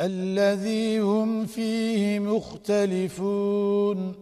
الذي هم فيه مختلفون